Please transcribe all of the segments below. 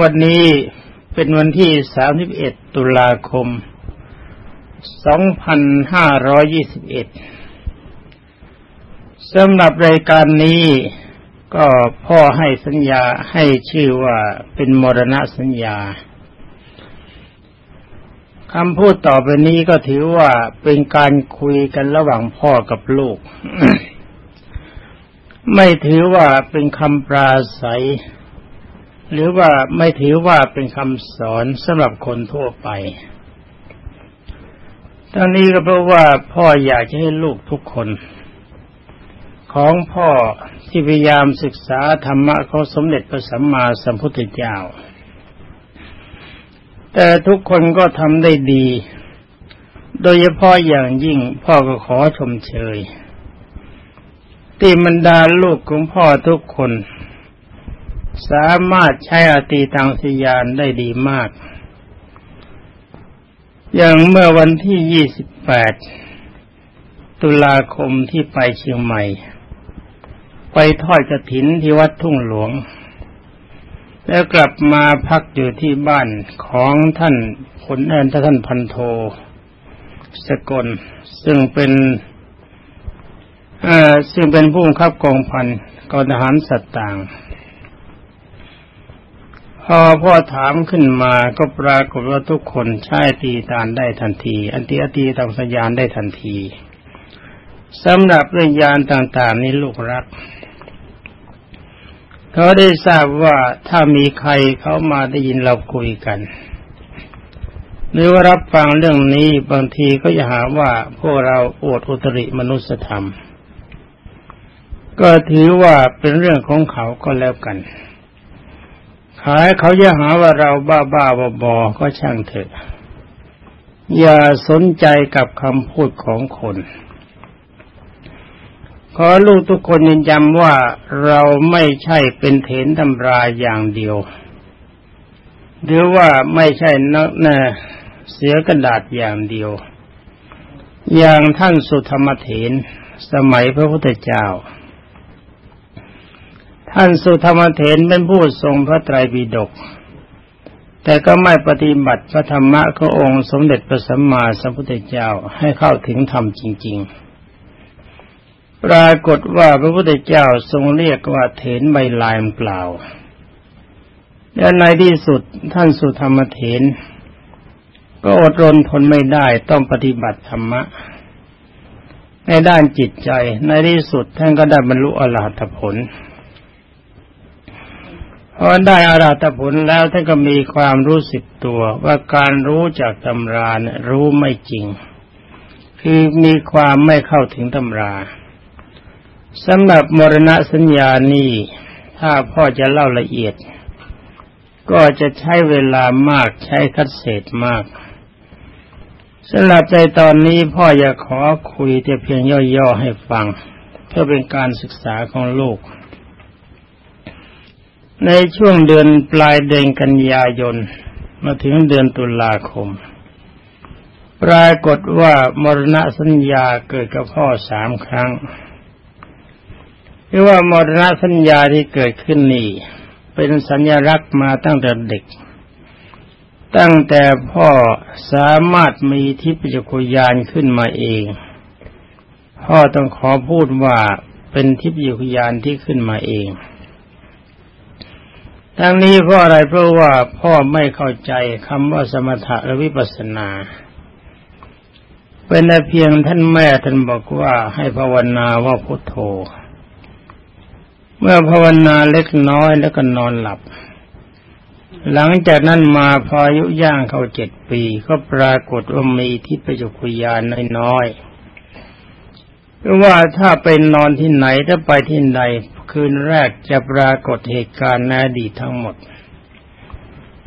วันนี้เป็นวันที่ 31 ตุลาคม 2521 สำหรับรายการนี้ก็พ่อให้สัญญาให้ชื่อว่าเป็นมรณะสัญญาคำพูดต่อไปนี้ก็ถือว่าเป็นการคุยกันระหว่างพ่อกับลูก ไม่ถือว่าเป็นคำปราศัย หรือว่าไม่ถือว่าเป็นคำสอนสำหรับคนทั่วไปทั้งนี้ก็เพราะว่าพ่ออยากจะให้ลูกทุกคน ของพ่อที่พยายามศึกษาธรรมะของสมเด็จพระสัมมาสัมพุทธเจ้า แต่ทุกคนก็ทำได้ดี โดยเฉพาะอย่างยิ่งพ่อก็ขอชมเชย ที่บรรดาลูกของพ่อทุกคน สามารถใช้อติตังสยานได้ดีมาก อย่างเมื่อวันที่ 28 ตุลาคมที่ไปเชียงใหม่ ไปทอดกระถินที่วัดทุ่งหลวง แล้วกลับมาพักอยู่ที่บ้านของท่านผลเอนท่านพันโท สกล ซึ่งเป็นซึ่งเป็นผู้บังคับกองพันกองทหารสัตว์ต่าง พอพ่อถามขึ้นมาก็ปรากฏว่าทุกคนใช้ตีตานได้ทันที อันตีอตีตังสัญญาณได้ทันทีสำหรับเรื่องยานต่างๆนี้ลูกรัก เขาได้ทราบว่าถ้ามีใครเขามาได้ยินเราคุยกัน หรือว่ารับฟังเรื่องนี้บางทีก็จะหาว่าพวกเราอดอุตริมนุสธรรม ก็ถือว่าเป็นเรื่องของเขาก็แล้วกัน ขายเขาจะหาว่าเราบ้าบ้าบอบอก็ช่างเถอะ อย่าสนใจกับคำพูดของคน ขอลูกทุกคนยืนยันว่าเราไม่ใช่เป็นเถนตำราอย่างเดียว หรือว่าไม่ใช่นักเนเสียกระดาษอย่างเดียว อย่างท่านสุธรรมเถนสมัยพระพุทธเจ้า ท่านสุธรรมเถนเป็นผู้ทรงพระไตรปิฎกแต่ก็ไม่ปฏิบัติพระธรรมะขององค์สมเด็จพระสัมมาสัมพุทธเจ้าให้เข้าถึงธรรมจริง ๆ ปรากฏว่าพระพุทธเจ้าทรงเรียกว่าเถนใบลายเปล่า และในที่สุดท่านสุธรรมเถนก็อดรนทนไม่ได้ต้องปฏิบัติธรรมะ ในด้านจิตใจในที่สุดท่านก็ได้บรรลุอรหัตผล พอได้อาราตผลแล้วท่านก็มีความรู้สึกตัว ว่าการรู้จากตำราเนี่ยรู้ไม่จริง คือมีความไม่เข้าถึงตำราสำหรับมรณะสัญญานี้ถ้าพ่อจะเล่าละเอียด ก็จะใช้เวลามากใช้คัดเศษมากสำหรับใจตอนนี้พ่ออยากขอคุยแต่เพียงย่อๆให้ฟัง เพื่อเป็นการศึกษาของลูก ในช่วงเดือนปลายเดือนกันยายน มาถึงเดือนตุลาคม ปรากฏว่ามรณะสัญญาเกิดกับพ่อสามครั้งคือว่ามรณะสัญญาที่เกิดขึ้นนี่ เป็นสัญลักษณ์มาตั้งแต่เด็ก ตั้งแต่พ่อสามารถมีทิพยคุยานขึ้นมาเอง พ่อต้องขอพูดว่าเป็นทิพยคุยานที่ขึ้นมาเอง ทั้งนี้เพราะอะไรเพราะว่าพ่อไม่เข้าใจคำว่าสมถะและวิปัสสนา เป็นแต่เพียงท่านแม่ท่านบอกว่าให้ภาวนาว่าพุทโธ เมื่อภาวนาเล็กน้อยแล้วก็นอนหลับ หลังจากนั้นมาพออายุย่างเข้าเจ็ดปี ก็ปรากฏว่ามีที่ประจุกุยานน้อยๆเพราะว่าถ้าเป็นนอนที่ไหนถ้าไปที่ใด คืนแรกจะปรากฏเหตุการณ์ในอดีตทั้งหมด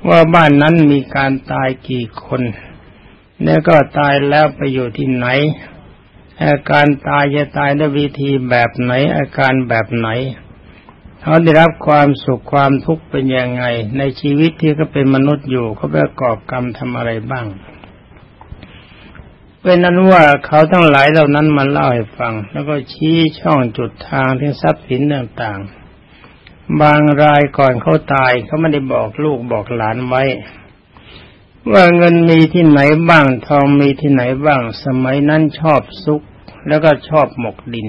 ว่าบ้านนั้นมีการตายกี่คน แล้วก็ตายแล้วไปอยู่ที่ไหน อาการตายจะตายด้วยวิธีแบบไหน อาการแบบไหน เขาได้รับความสุขความทุกข์เป็นยังไง ในชีวิตที่เขาเป็นมนุษย์อยู่เขาประกอบกรรมทำอะไรบ้าง เป็นนั้นว่าเขาทั้งหลายเหล่านั้นมาเล่าให้ฟัง แล้วก็ชี้ช่องจุดทางที่ทรัพย์สินต่างๆ บางรายก่อนเขาตายเขาไม่ได้บอกลูกบอกหลานไว้ ว่าเงินมีที่ไหนบ้างทองมีที่ไหนบ้าง สมัยนั้นชอบซุก แล้วก็ชอบหมกดิน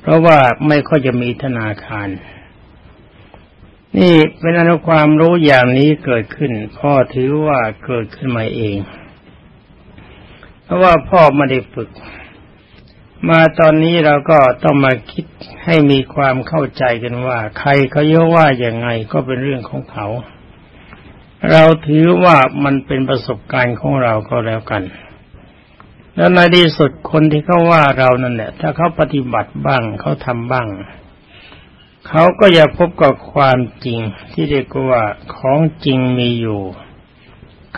เพราะว่าไม่ค่อยจะมีธนาคาร นี่เป็นอนุความรู้อย่างนี้เกิดขึ้น พ่อถือว่าเกิดขึ้นมาเอง ราะว่าพ่อไม่ได้ฝึก มาตอนนี้เราก็ต้องมาคิดให้มีความเข้าใจกันว่า ใครเขาเยอะว่าอย่างไงก็เป็นเรื่องของเขา เราถือว่ามันเป็นประสบการณ์ของเราก็แล้วกัน แล้วในที่สุดคนที่เขาว่าเรานั่นแหละ ถ้าเขาปฏิบัติบ้างเขาทำบ้างเขาก็จะพบกับความจริงที่เรียกว่าของจริงมีอยู่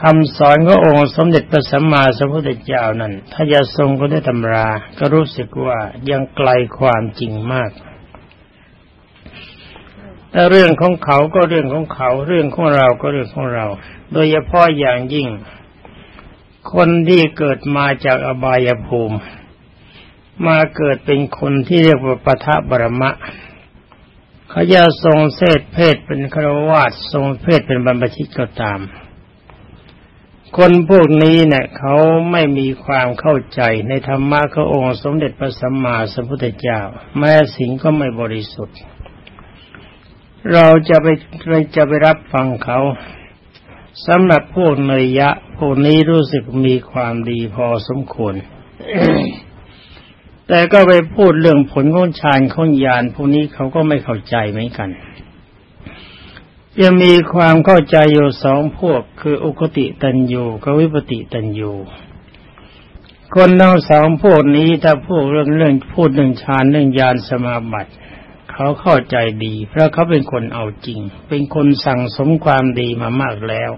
คำสอนขององค์สมเด็จพระสัมมาสัมพุทธเจ้านั้น ถ้าจะทรงก็ได้ตำรา ก็รู้สึกว่ายังไกลความจริงมาก แต่เรื่องของเขาก็เรื่องของเขา เรื่องของเราก็เรื่องของเรา โดยเฉพาะอย่างยิ่ง คนที่เกิดมาจากอบายภูมิ มาเกิดเป็นคนที่เรียกว่าปทะบรมะเขาจะทรงเศษเพศเป็นครวาสทรงเพศเป็นบรรพชิตก็ตาม คนพวกนี้เนี่ยเขาไม่มีความเข้าใจในธรรมะขององค์สมเด็จพระสัมมาสัมพุทธเจ้า แม้สิ่งก็ไม่บริสุทธิ์ เราจะไปจะไปรับฟังเขาสำหรับพวกเนยยะ พวกนี้รู้สึกมีความดีพอสมควร แต่ก็ไปพูดเรื่องผลของฌานของญาณพวกนี้เขาก็ไม่เข้าใจเหมือนกัน จะมีความเข้าใจอยู่สองพวกคืออุคติตันยูกับวิปติตันยูคนทั้งสองพวกนี้ถ้าพูดเรื่องเรื่องพูดเรื่องฌานเรื่องญาณสมาบัติเขาเข้าใจดี เพราะเขาเป็นคนเอาจริง เป็นคนสั่งสมความดีมามากแล้ว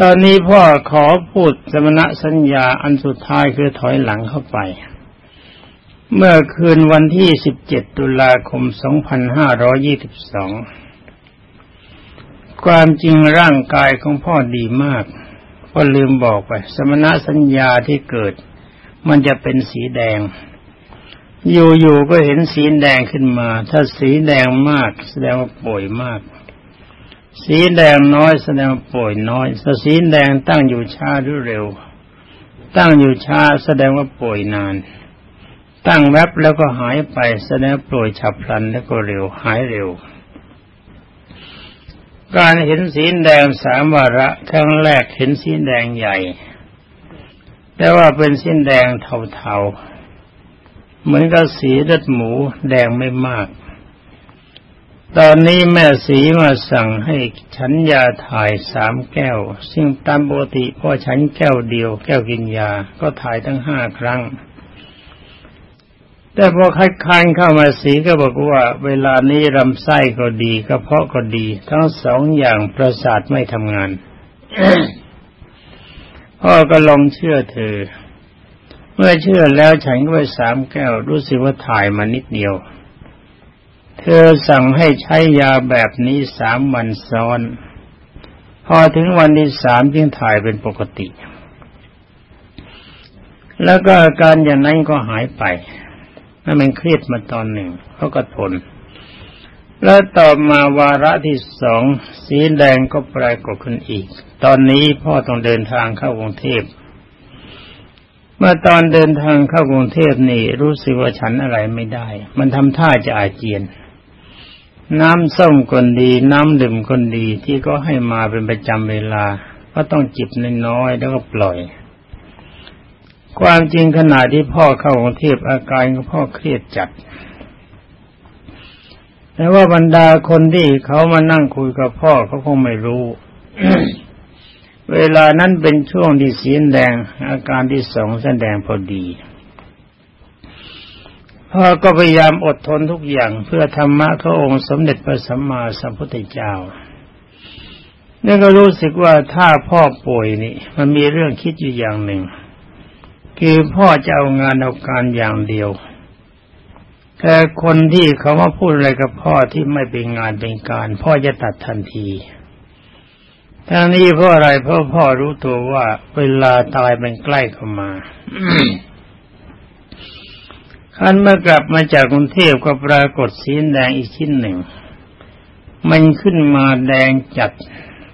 ตอนนี้พ่อขอพูดสมณะสัญญาอันสุดท้ายคือถอยหลังเข้าไป เมื่อคืนวันที่ 17 ตุลาคม 2522 ความจริงร่างกายของพ่อดีมาก ก็ลืมบอกไป สมณสัญญาที่เกิด มันจะเป็นสีแดง อยู่ๆก็เห็นสีแดงขึ้นมา ถ้าสีแดงมาก แสดงว่าป่วยมาก สีแดงน้อยแสดงว่าป่วยน้อยถ้าสีแดงตั้งอยู่ช้าหรือเร็ว ตั้งอยู่ช้าแสดงว่าป่วยนาน ตั้งแวบแล้วก็หายไปแสดงโปรยฉับพลันแล้วก็เร็วหายเร็ว การเห็นสีแดงสามวาระครั้งแรกเห็นสีแดงใหญ่ แต่ว่าเป็นสีแดงเทาๆ เหมือนกับสีเลือดหมูแดงไม่มาก ตอนนี้แม่สีมาสั่งให้ฉันยาถ่ายสามแก้ว ซึ่งตามปกติพ่อฉันแก้วเดียว แก้วกินยาก็ถ่ายทั้งห้าครั้ง แต่พอคัดค้านเข้ามาสีก็บอกว่า เวลานี้ลำไส้ก็ดีกระเพาะก็ดี ทั้งสองอย่างประสาทไม่ทำงานพ่อก็ลองเชื่อเธอ เมื่อเชื่อแล้วฉันก็ไปสามแก้วรู้สึกว่าถ่ายมานิดเดียว เธอสั่งให้ใช้ยาแบบนี้สามวันซ้อน พอถึงวันที่สามจึงถ่ายเป็นปกติ แล้วก็อาการอย่างนั้นก็หายไป นั่นมันเครียดมาตอนหนึ่งเขาก็ทน แล้วต่อมาวาระที่สองสีแดงก็ปรากฏขึ้นอีก ตอนนี้พ่อต้องเดินทางเข้ากรุงเทพเมื่อตอนเดินทางเข้ากรุงเทพนี่รู้สึกว่าฉันอะไรไม่ได้ มันทำท่าจะอาเจียน น้ำส้มคนดี น้ำดื่มคนดีที่ก็ให้มาเป็นประจำเวลา ก็ต้องจิบน้อยๆแล้วก็ปล่อย ความจริงขณะที่พ่อเข้ากรุงเทพอาการของพ่อเครียดจัด แต่ว่าบรรดาคนที่เขามานั่งคุยกับพ่อเขาคงไม่รู้ เวลานั้นเป็นช่วงที่สีแดง อาการที่สองแสดงพอดี พ่อก็พยายามอดทนทุกอย่างเพื่อธรรมะพระองค์สมเด็จพระสัมมาสัมพุทธเจ้านี่ก็รู้สึกว่าถ้าพ่อป่วยนี่ มันมีเรื่องคิดอยู่อย่างหนึ่ง คือพ่อจะเอางานเอาการอย่างเดียว แต่คนที่เขามาพูดอะไรกับพ่อที่ไม่เป็นงานเป็นการ พ่อจะตัดทันทีทั้งนี้เพราะอะไรเพราะพ่อรู้ตัวว่าเวลาตายมันใกล้เข้ามาขอันเมื่อกลับมาจากกรุงเทพก็ปรากฏสีแดงอีกชิ้นหนึ่ง มันขึ้นมาแดงจัด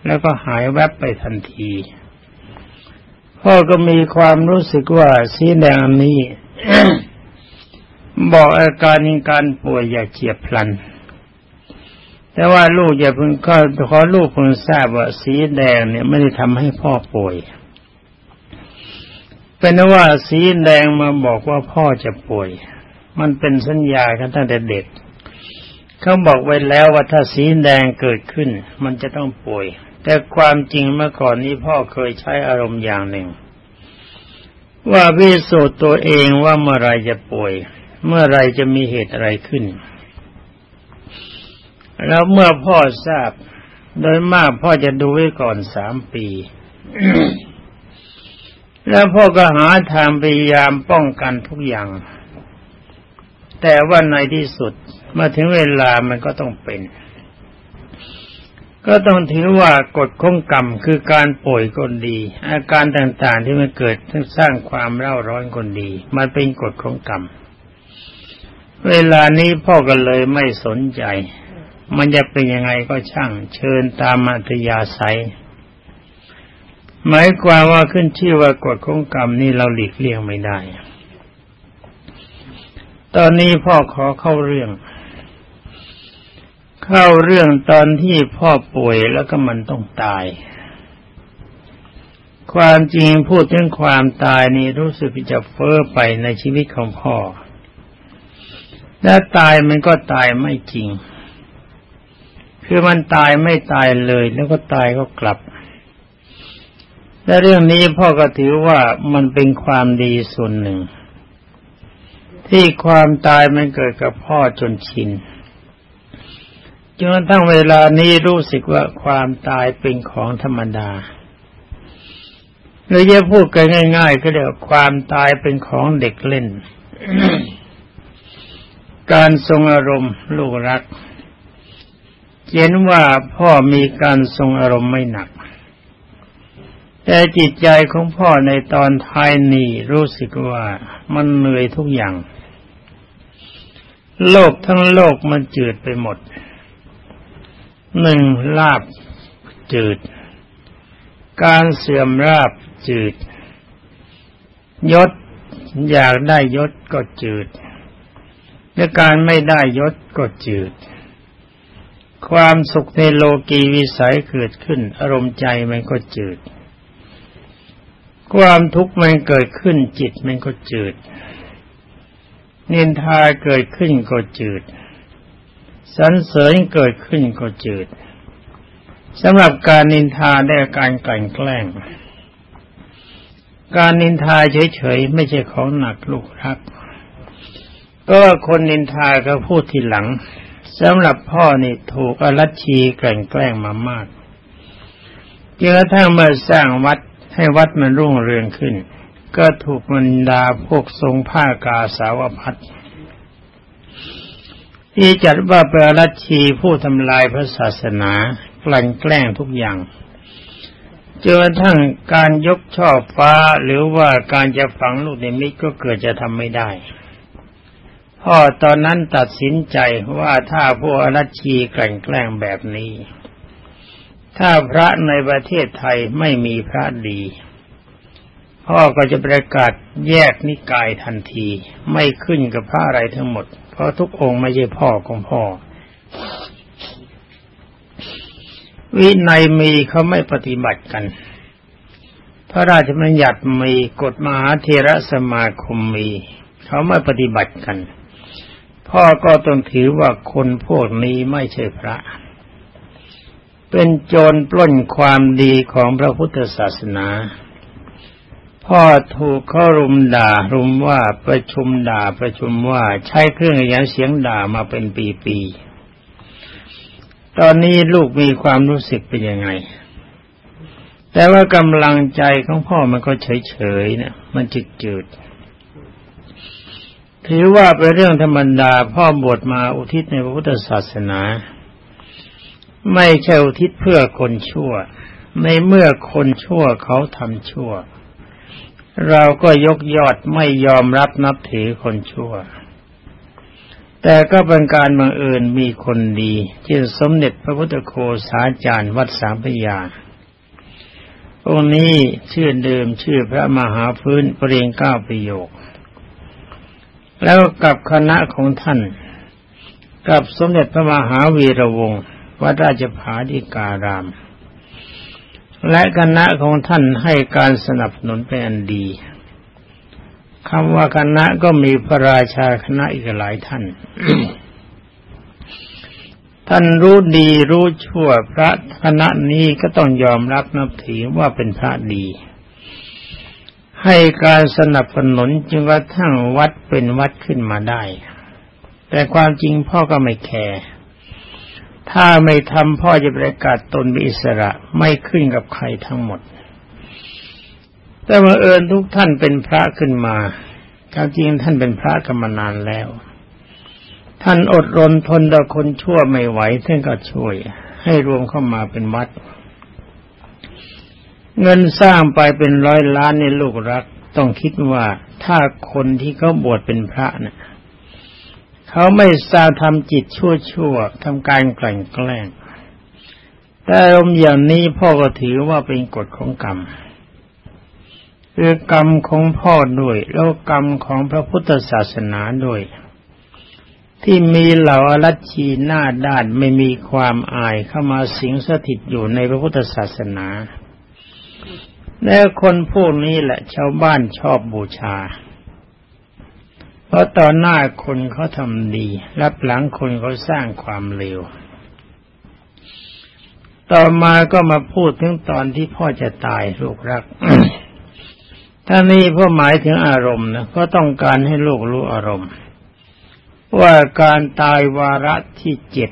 แล้วก็หายแวบไปทันที พ่อก็มีความรู้สึกว่าสีแดงนี้บอกอาการการป่วยอย่าเฉียบพลัน แต่ว่าลูกอย่าเพิ่งก็ขอลูกเพิ่งทราบว่าสีแดงเนี่ยไม่ได้ทำให้พ่อป่วย เป็นว่าสีแดงมาบอกว่าพ่อจะป่วย มันเป็นสัญญากันตั้งแต่เด็กเขาบอกไว้แล้วว่าถ้าสีแดงเกิดขึ้น มันจะต้องป่วย แต่ความจริงเมื่อก่อนนี้พ่อเคยใช้อารมณ์อย่างหนึ่ง ว่าพิสูจน์ตัวเองว่าเมื่อไรจะป่วย เมื่อไรจะมีเหตุอะไรขึ้น แล้วเมื่อพ่อทราบ โดยมากพ่อจะดูไว้ก่อนสามปี แล้วพ่อก็หาทางพยายามป้องกันทุกอย่าง แต่ว่าในที่สุดเมาถึงเวลามันก็ต้องเป็น ก็ต้องถือว่ากฎข้องกรรมคือการป่วยคนดี อาการต่างๆที่มันเกิดทั้งสร้างความเร่าร้อนคนดี มันเป็นกฎของกรรม เวลานี้พ่อก็เลยไม่สนใจ มันจะเป็นยังไงก็ช่าง เชิญตามอัธยาศัยหมายความว่าขึ้นชื่อว่ากฎของกรรมนี่เราหลีกเลี่ยงไม่ได้ ตอนนี้พ่อขอเข้าเรื่อง เข้าเรื่องตอนที่พ่อป่วยแล้วก็มันต้องตาย ความจริงพูดถึงความตายนี่รู้สึกจะเฟ้อไปในชีวิตของพ่อ และตายมันก็ตายไม่จริง คือมันตายไม่ตายเลย แล้วก็ตายก็กลับ และเรื่องนี้พ่อก็ถือว่ามันเป็นความดีส่วนหนึ่ง ที่ความตายมันเกิดกับพ่อจนชิน จนทั้งเวลานี้รู้สึกว่าความตายเป็นของธรรมดาหรือจะพูดกันง่าย ๆ ก็เรียกความตายเป็นของเด็กเล่น การทรงอารมณ์ลูกรักเห็นว่าพ่อมีการทรงอารมณ์ไม่หนัก แต่จิตใจของพ่อในตอนท้ายนี้รู้สึกว่ามันเหนื่อยทุกอย่าง โลกทั้งโลกมันจืดไปหมด หนึ่งลาบจืด การเสื่อมราบจืด ยศอยากได้ยศก็จืดและการไม่ได้ยศก็จืด ความสุขในโลกีวิสัยเกิดขึ้น อารมณ์ใจมันก็จืด ความทุกข์มันเกิดขึ้นจิตมันก็จืด นินทาเกิดขึ้นก็จืด สรรเสริญเกิดขึ้นก็จืดสำหรับการนินทาได้การกลั่นแกล้ง การนินทาเฉยๆไม่ใช่ของหนักลูกรัก ก็คนนินทาก็พูดทีหลังสำหรับพ่อนี่ถูกอรัชชีกลั่นแกล้งมามากจนกระทั่งเมื่อสร้างวัดให้วัดมันรุ่งเรืองขึ้น ก็ถูกมันดาพวกทรงผ้ากาสาวพัด ที่จัดว่าเป็นรัชชีผู้ทำลายพระศาสนากลั่นแกล้งทุกอย่างจนกระทั่งการยกช่อฟ้าหรือว่าการจะฝังลูกในมิตรก็เกิดจะทำไม่ได้ พ่อตอนนั้นตัดสินใจว่าถ้าพวกอรัชชีกลั่นแกล้งแบบนี้ ถ้าพระในประเทศไทยไม่มีพระดี พ่อก็จะประกาศแยกนิกายทันที ไม่ขึ้นกับพระอะไรทั้งหมด ราะทุกองค์ไม่ใช่พ่อของพ่อ วินัยมีเขาไม่ปฏิบัติกัน พระราชบัญญัติมีกฎมหาเทระสมาคมมี เขาไม่ปฏิบัติกัน พ่อก็ต้องถือว่าคนพวกนี้ไม่ใช่พระ เป็นโจรปล้นความดีของพระพุทธศาสนา พ่อถูกเขารุมด่ารุมว่าประชุมด่าประชุมว่าใช้เครื่องยันเสียงด่ามาเป็นปีๆ ตอนนี้ลูกมีความรู้สึกเป็นยังไง แต่ว่ากำลังใจของพ่อมันก็เฉยๆนะมันจิตจืดถือว่าเป็นเรื่องธรรมดาพ่อบวชมาอุทิศในพระพุทธศาสนา ไม่ใช่อุทิศเพื่อคนชั่ว ในเมื่อคนชั่วเขาทำชั่ว เราก็ยกยอดไม่ยอมรับนับถือคนชั่ว แต่ก็เป็นการบังเอิญมีคนดีที่สมเด็จพระพุทธโคสาจารย์วัดสามพยาองค์นี้ชื่อเดิมชื่อพระมหาพื้นปรเรียงเก้าประโยค แล้วกับคณะของท่าน กับสมเด็จพระมหาวีระวงศ์วัดราชภาดิการาม และคณะของท่านให้การสนับสนุนเป็นอันดีคำว่าคณะก็มีพระราชาคณะอีกหลายท่าน ท่านรู้ดีรู้ชั่วพระคณะนี้ก็ต้องยอมรับนับถือว่าเป็นพระดี ให้การสนับสนุนจึงกระทั่งวัดเป็นวัดขึ้นมาได้ แต่ความจริงพ่อก็ไม่แคร์ ถ้าไม่ทำพ่อจะประกาศตนเป็นอิสระไม่ขึ้นกับใครทั้งหมด แต่บังเอิญทุกท่านเป็นพระขึ้นมาควาจริงท่านเป็นพระกันมานานแล้ว ท่านอดรนทนต่อคนชั่วไม่ไหวท่านก็ช่วย ให้รวมเข้ามาเป็นวัด เงินสร้างไปเป็นร้อยล้านในลูกรัก ต้องคิดว่าถ้าคนที่เขาบวชเป็นพระเนะ่ย เขาไม่สร้าทำจิตชั่วชั่วทำการกลั่นแกล้งแต่อารมณ์อย่างนี้พ่อก็ถือว่าเป็นกฎของกรรมคือกรรมของพ่อด้วย แล้วกรรมของพระพุทธศาสนาด้วย ที่มีเหล่าอรัชชีหน้าด้านไม่มีความอายเข้ามาสิงสถิตอยู่ในพระพุทธศาสนา และคนพวกนี้แหละชาวบ้านชอบบูชา เพราะตอนหน้าคนเขาทำดี รับหลังคนเขาสร้างความเลวต่อมาก็มาพูดถึงตอนที่พ่อจะตายลูกรักถ้านี้พ่อหมายถึงอารมณ์นะก็ต้องการให้ลูกรู้อารมณ์ ว่าการตายวาระที่เจ็ด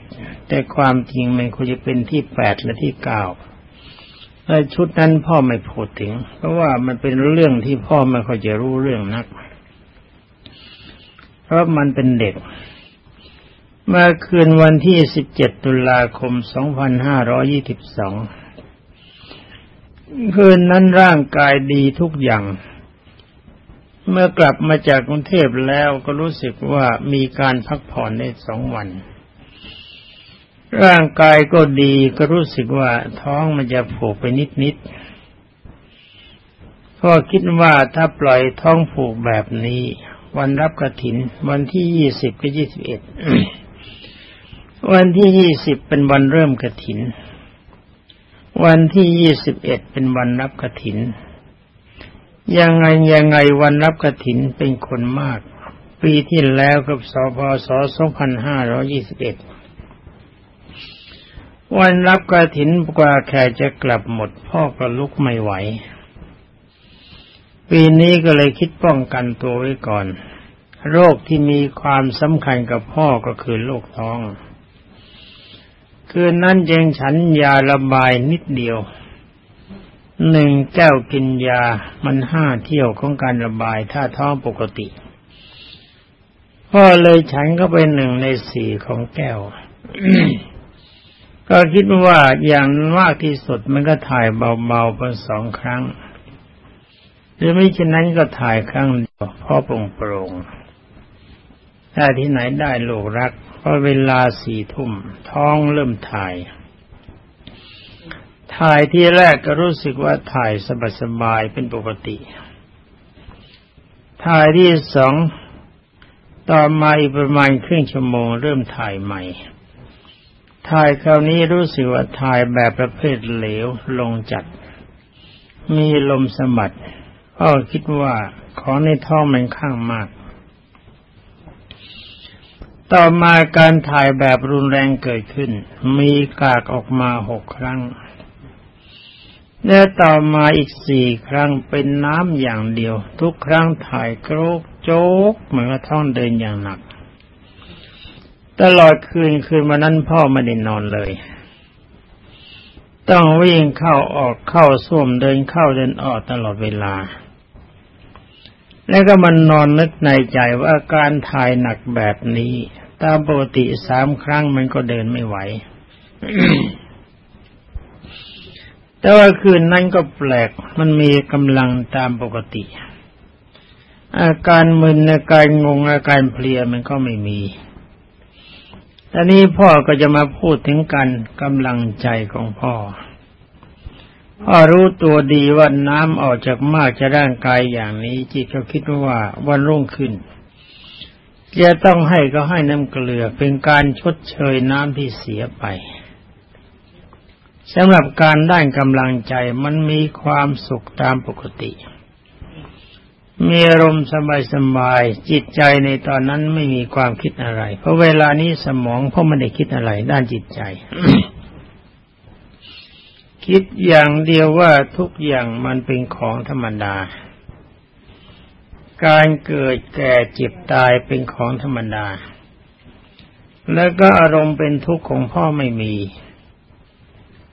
แต่ความจริงมันควรจะเป็นที่แปดและที่เก้าในชุดนั้นพ่อไม่พูดถึง เพราะว่ามันเป็นเรื่องที่พ่อไม่ค่อยจะรู้เรื่องนัก เพราะมันเป็นเด็ก เมื่อคืนวันที่สิบเจ็ดตุลาคมสองพันห้าร้อยี่สิบสองคืนนั้นร่างกายดีทุกอย่าง เมื่อกลับมาจากกรุงเทพแล้วก็รู้สึกว่ามีการพักผ่อนได้สองวัน ร่างกายก็ดีก็รู้สึกว่าท้องมันจะผูกไปนิดนิดพ่อคิดว่าถ้าปล่อยท้องผูกแบบนี้ วันรับกระถิน วันที่ยี่สิบกับยี่สิบเอ็ดวันที่ยี่สิบเป็นวันเริ่มกระถิน วันที่ยี่สิบเอ็ดเป็นวันรับกระถิน ยังไงยังไงวันรับกระถินเป็นคนมาก ปีที่แล้วกับสพศสองพันห้าร้อยี่สิบเอ็ดวันรับกระถินกว่าแขกจะกลับหมดพ่อก็ลุกไม่ไหว ปีนี้ก็เลยคิดป้องกันตัวไว้ก่อน โรคที่มีความสำคัญกับพ่อก็คือโรคท้อง คืนนั้นยังฉันยาระบายนิดเดียว หนึ่งแก้วกินยามันห้าเที่ยวของการระบายถ้าท้องปกติ พ่อเลยฉันก็เป็นหนึ่งในสี่ของแก้ว ก็คิดว่าอย่างมากที่สุดมันก็ถ่ายเบาๆเป็นสองครั้ง หรือไม่เช่นนั้นก็ถ่ายครั้งเดียวพ่อโปร่งๆถ้าที่ไหนได้ลูกรักพอเวลาสี่ทุ่มท้องเริ่มถ่าย ถ่ายที่แรกก็รู้สึกว่าถ่ายสบายๆเป็นปกติ ถ่ายที่สองต่อมาอีกประมาณครึ่งชั่วโมงเริ่มถ่ายใหม่ถ่ายคราวนี้รู้สึกว่าถ่ายแบบประเภทเหลวลงจัด มีลมสมัด ก็คิดว่าของในท้องมันข้างมาก ต่อมาการถ่ายแบบรุนแรงเกิดขึ้น มีกากออกมาหกครั้งและต่อมาอีกสี่ครั้งเป็นน้ำอย่างเดียว ทุกครั้งถ่ายโกรกโจกเหมือนกระท่องเดินอย่างหนัก ตลอดคืนคืนวันนั้นพ่อไม่ได้นอนเลย ต้องวิ่งเข้าออกเข้าส้วมเดินเข้าเดินออกตลอดเวลา แล้วก็มันนอนนึกในใจว่าการถ่ายหนักแบบนี้ ตามปกติสามครั้งมันก็เดินไม่ไหว แต่ว่าคืนนั้นก็แปลก มันมีกำลังตามปกติ อาการมึนอาการงงอาการเพลียมันก็ไม่มีอันนี้พ่อก็จะมาพูดถึงกันกำลังใจของพ่อ พอรู้ตัวดีว่าน้ำออกจากมากจะร่างกายอย่างนี้ จิตก็คิดว่าวันรุ่งขึ้นจะต้องให้ก็ให้น้ำเกลือเป็นการชดเชยน้ำที่เสียไปสำหรับการได้กำลังใจมันมีความสุขตามปกติ มีอารมณ์สบายๆจิตใจในตอนนั้นไม่มีความคิดอะไร เพราะเวลานี้สมองพ่อไม่ได้คิดอะไรด้านจิตใจ คิดอย่างเดียวว่าทุกอย่างมันเป็นของธรรมดา การเกิดแก่เจ็บตายเป็นของธรรมดา แล้วก็อารมณ์เป็นทุกข์ของพ่อไม่มี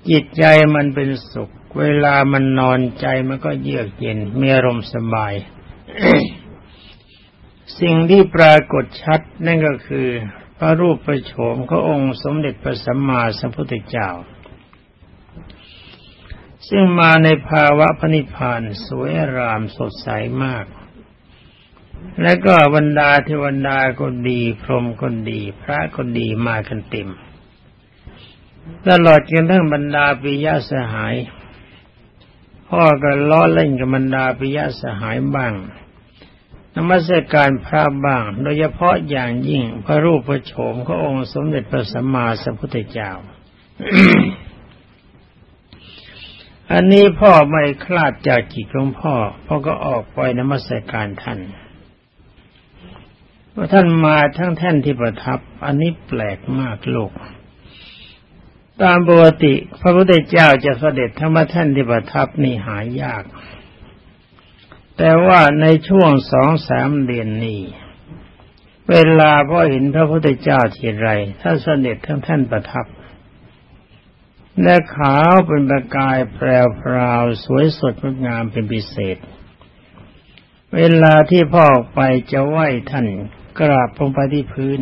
จิตใจมันเป็นสุข เวลามันนอนใจมันก็เยือกเย็นมีอารมณ์สบาย สิ่งที่ปรากฏชัดนั่นก็คือ พระรูปประโฉมขององค์สมเด็จพระสัมมาสัมพุทธเจ้า ซึ่งมาในภาวะพระนิพพานสวยรามสดใสมาก และก็บรรดาเทวดาก็ดี พรหมก็ดี พระก็ดีมากันเต็ม ตลอดจนทั้งบรรดาปิยสหาย พ่อก็ล้อเล่นกับบรรดาปิยสหายบ้างนมัสการพระบ้าง โดยเฉพาะอย่างยิ่งพระรูปพระโฉมขององค์สมเด็จพระสัมมาสัมพุทธเจ้า อันนี้พ่อไม่คลาดจากจิตของพ่อ พ่อก็ออกไปนมัสการท่านว่าท่านมาทั้งแท่นที่ประทับ อันนี้แปลกมากโลก ตามปกติ พระพุทธเจ้าจะเสด็จธรรมท่านที่ประทับนี่หายยาก แต่ว่าในช่วงสองสามเดือนนี้ เวลาพ่อเห็นพระพุทธเจ้าทีไรท่านเสด็จทั้งท่านประทับ และขาวเป็นประกายแพรวสวยสดงดงามเป็นพิเศษ เวลาที่พ่อออกไปจะไหว้ท่านกราบลงไปที่พื้น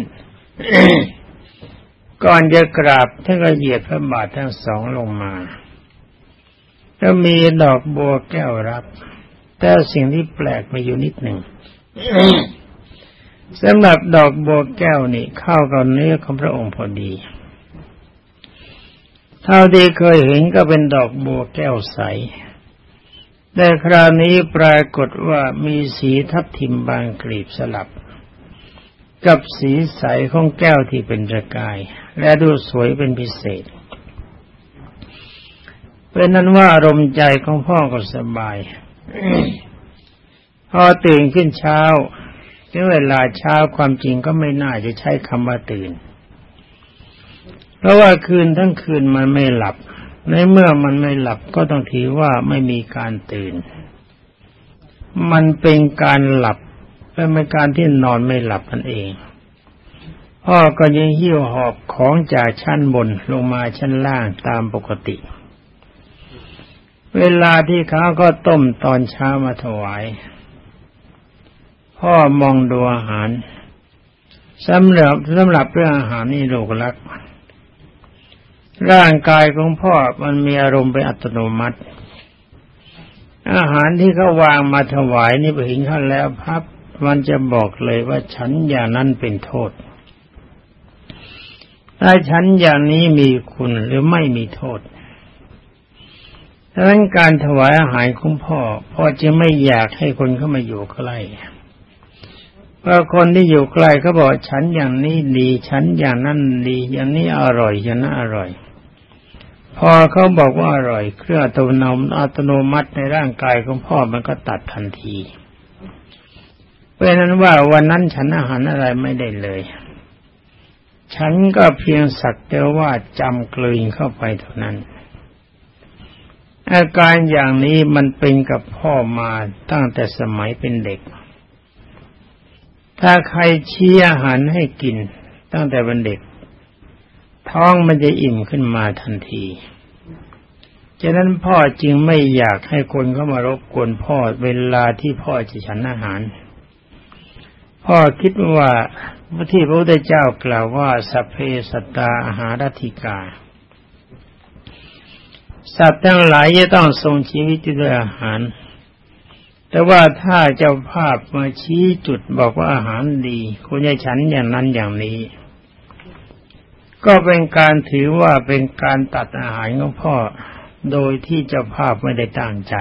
ก่อนจะกราบท่านก็เหยียดพระบาททั้งสองลงมาแล้วมีดอกบัวแก้วรับ แต่สิ่งที่แปลกมาอยู่นิดหนึ่งสำหรับดอกบัวแก้วนี่เข้ากับเนื้อของพระองค์พอดี เท่าที่เคยเห็นก็เป็นดอกบัวแก้วใส แต่คราวนี้ปรากฏว่ามีสีทับทิมบางกลีบสลับ กับสีใสของแก้วที่เป็นระกาย และดูสวยเป็นพิเศษเป็นนั้นว่าอารมณ์ใจของพ่อก็สบาย พอตื่นขึ้นเช้าถึงเวลาเช้าความจริงก็ไม่น่าจะใช้คำว่าตื่น เพราะว่าคืนทั้งคืนมันไม่หลับ ในเมื่อมันไม่หลับก็ต้องถือว่าไม่มีการตื่น มันเป็นการหลับเป็นการที่นอนไม่หลับนั่นเอง พ่อก็ยังหิ้วหอบของจากชั้นบนลงมาชั้นล่างตามปกติ เวลาที่เขาก็ต้มตอนเช้ามาถวาย พ่อมองดูอาหารสำหรับสำหรับเรื่องอาหารนี่ลูกรัก ร่างกายของพ่อมันมีอารมณ์เป็นอัตโนมัติ อาหารที่เขาวางมาถวายนี่ไปเห็นเขาแล้วพับมันจะบอกเลยว่าฉันอย่างนั้นเป็นโทษถ้าฉันอย่างนี้มีคุณหรือไม่มีโทษดังนั้นการถวายอาหารของพ่อพ่อจะไม่อยากให้คนเข้ามาอยู่ใกล้เพราะคนที่อยู่ใกล้เขาบอกฉันอย่างนี้ดี ฉันอย่างนั้นดี อย่างนี้อร่อยอย่างนั้นอร่อย พอเขาบอกว่าอร่อย เครื่องอัตโนมอัตโนมัติในร่างกายของพ่อมันก็ตัดทันทีเพราะนั้นว่าวันนั้นฉันอาหารอะไรไม่ได้เลย ฉันก็เพียงสักแต่ว่าจำกลืนเข้าไปเท่านั้น อาการอย่างนี้มันเป็นกับพ่อมาตั้งแต่สมัยเป็นเด็ก ถ้าใครชี้อาหารให้กินตั้งแต่เป็นเด็ก ท้องมันจะอิ่มขึ้นมาทันทีฉะนั้นพ่อจึงไม่อยากให้คนเข้ามารบกวนพ่อเวลาที่พ่อจะฉันอาหาร พ่อคิดว่าที่พระพุทธเจ้ากล่าวว่าสัพเพสตาอาหารติกา สัตว์ทั้งหลายจะต้องทรงชีวิตด้วยอาหาร แต่ว่าถ้าเจ้าภาพมาชี้จุดบอกว่าอาหารดีคุณจะฉันอย่างนั้นอย่างนี้ ก็เป็นการถือว่าเป็นการตัดอาหารของพ่อ โดยที่เจ้าภาพไม่ได้ตั้งใจ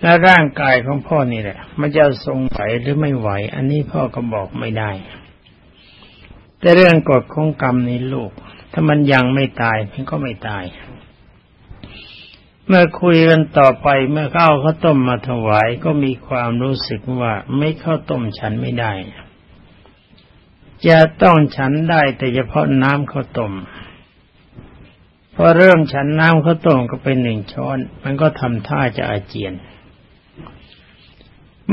และร่างกายของพ่อนี่แหละ มันจะทรงไหวหรือไม่ไหว อันนี้พ่อก็บอกไม่ได้ แต่เรื่องกฎของกรรมนี้ลูก ถ้ามันยังไม่ตายมันก็ไม่ตาย เมื่อคุยกันต่อไปเมื่อข้าวข้าวต้มมาถวายก็มีความรู้สึกว่าไม่ข้าวต้มฉันไม่ได้ จะต้องฉันได้แต่เฉพาะน้ำข้าวต้มพอเริ่มฉันน้ำข้าวต้มก็เป็นหนึ่งช้อน มันก็ทำท่าจะอาเจียน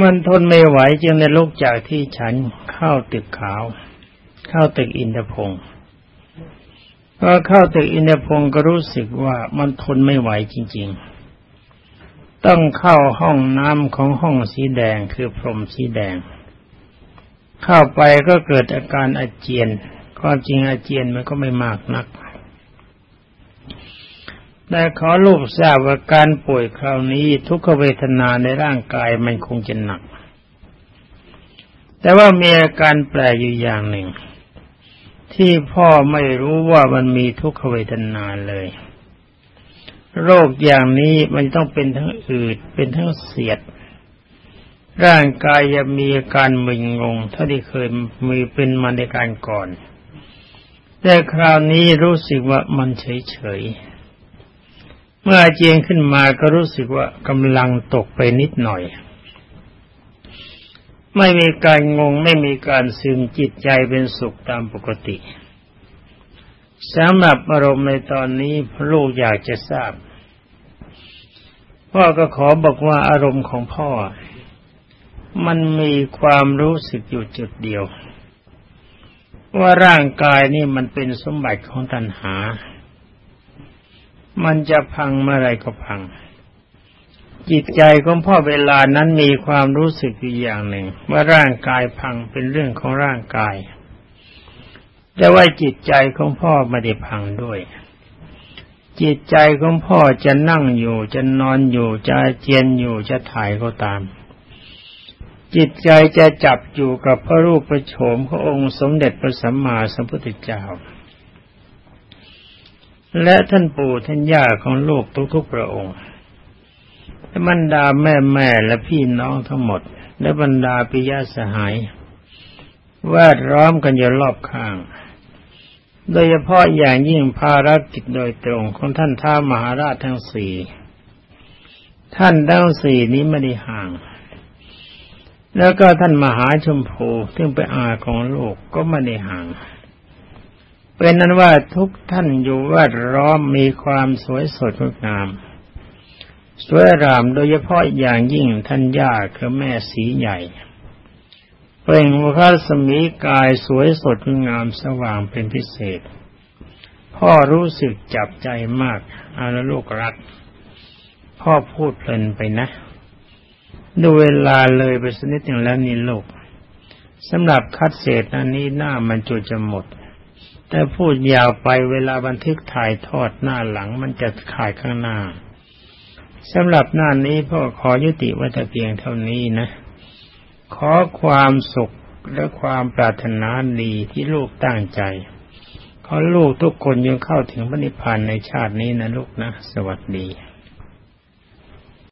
มันทนไม่ไหวจึงได้ลุกจากที่ฉันเข้าตึกขาว เข้าตึกอินทพงศ์พอเข้าตึกอินทพงศ์ก็รู้สึกว่ามันทนไม่ไหวจริง ๆ ต้องเข้าห้องน้ำของห้องสีแดงคือพรมสีแดง เข้าไปก็เกิดอาการอาเจียนความจริงอาเจียนมันก็ไม่มากนัก แต่ขอลูกทราบว่าการป่วยคราวนี้ทุกขเวทนาในร่างกายมันคงจะหนัก แต่ว่ามีอาการแปลอยู่อย่างหนึ่ง ที่พ่อไม่รู้ว่ามันมีทุกขเวทนาเลย โรคอย่างนี้มันต้องเป็นทั้งอืดเป็นทั้งเสียด ร่างกายจะมีอาการมึนงงเท่าที่เคยมีเป็นมาในการก่อน แต่คราวนี้รู้สึกว่ามันเฉยๆเมื่อเจียงขึ้นมาก็รู้สึกว่ากำลังตกไปนิดหน่อย ไม่มีการงงไม่มีการซึมจิตใจเป็นสุขตามปกติสำหรับอารมณ์ในตอนนี้ลูกอยากจะทราบพ่อก็ขอบอกว่าอารมณ์ของพ่อ มันมีความรู้สึกอยู่จุดเดียว ว่าร่างกายนี่มันเป็นสมบัติของตัณหา มันจะพังเมื่อไรก็พัง จิตใจของพ่อเวลานั้นมีความรู้สึกอยู่อย่างหนึ่ง ว่าร่างกายพังเป็นเรื่องของร่างกาย แต่ว่าจิตใจของพ่อไม่ได้พังด้วยจิตใจของพ่อจะนั่งอยู่จะนอนอยู่จะเจียนอยู่จะถ่ายก็ตาม จิตใจจะจับอยู่กับพระรูปประโฉมขององค์สมเด็จพระสัมมาสัมพุทธเจ้า และท่านปู่ท่านย่าของโลกทุกๆพระองค์และบรรดาแม่แม่และพี่น้องทั้งหมด และบรรดาปิยาสหาย แวดล้อมกันอยู่รอบข้าง โดยเฉพาะอย่างยิ่งภารกิจโดยตรงของท่านท้ามหาราชทั้งสี่ ท่านทั้งสี่นี้ไม่ได้ห่าง แล้วก็ท่านมหาชมพูซึ่งเป็นอาของโลกก็ไม่ได้ห่างเป็นนั้นว่าทุกท่านอยู่แวดล้อมมีความสวยสดงดงาม สวยรามโดยเฉพาะอย่างยิ่งท่านย่าคือแม่สีใหญ่เปล่งพระสมีกายสวยสดงามสว่างเป็นพิเศษ พ่อรู้สึกจับใจมาก อาลลูกรัก พ่อพูดเพลินไปนะ ดูเวลาเลยไปสนิดหนึ่งแล้วนี่ลูกสำหรับคัดเศษอันนี้หน้ามันจุจะหมด แต่พูดยาวไปเวลาบันทึกถ่ายทอดหน้าหลังมันจะขายข้างหน้าสำหรับหน้านี้พ่อขอยุติวัตเพียงเท่านี้นะ ขอความสุขและความปรารถนาดีที่ลูกตั้งใจ ขอลูกทุกคนยังเข้าถึงพระนิพพานในชาตินี้นะลูกนะ สวัสดี